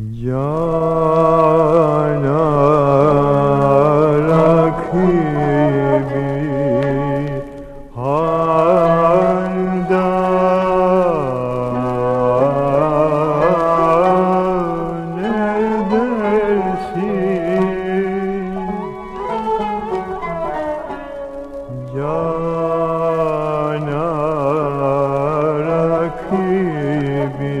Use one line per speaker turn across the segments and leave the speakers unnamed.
Yanarak gibi haldan edersin Yanarak gibi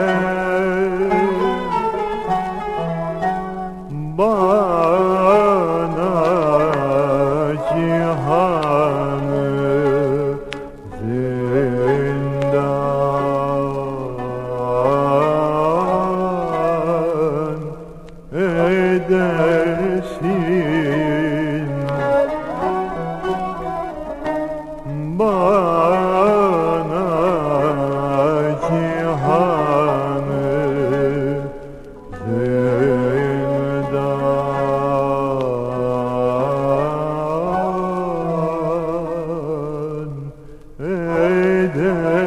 bana cihanı zindan edersin bana eder